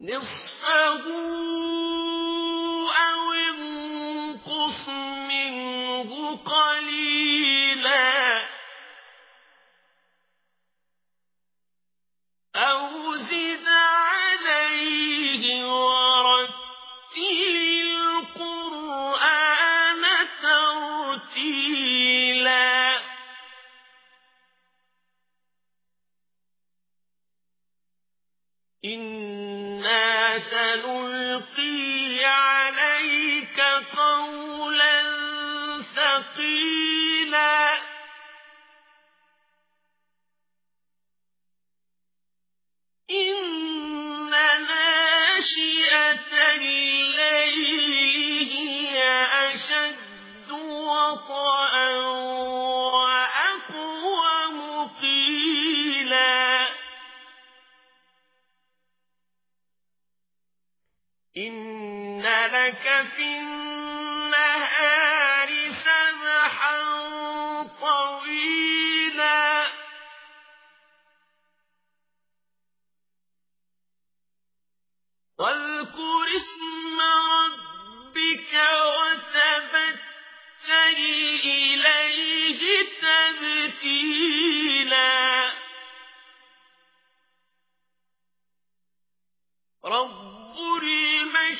نصفه سنلقي عليك قولا ثقيلا. إن ناشئة الليل هي أشد وطئا. إن لك في النهار سبحا طويلا واذكر اسم ربك وتبتل إليه تبتيلا رب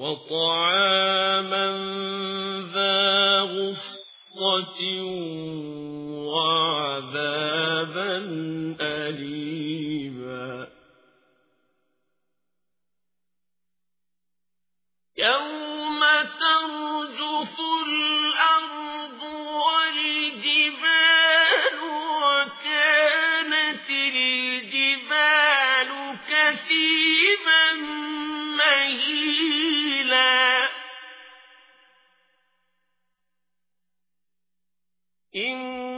وطعاما ذا غصة وعذابا أليما إنا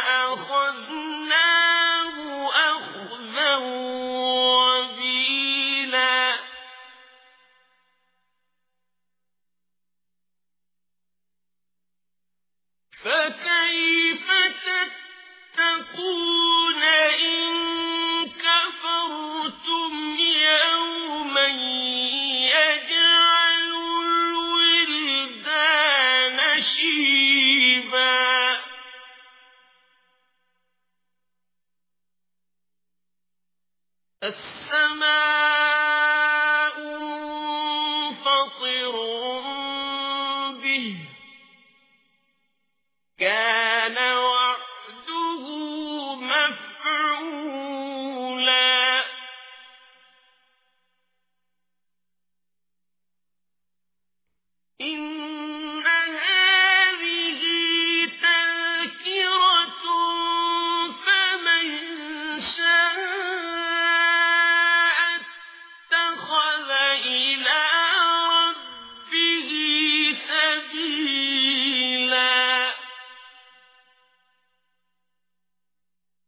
فأخذناه أخذا وبيلا. السماء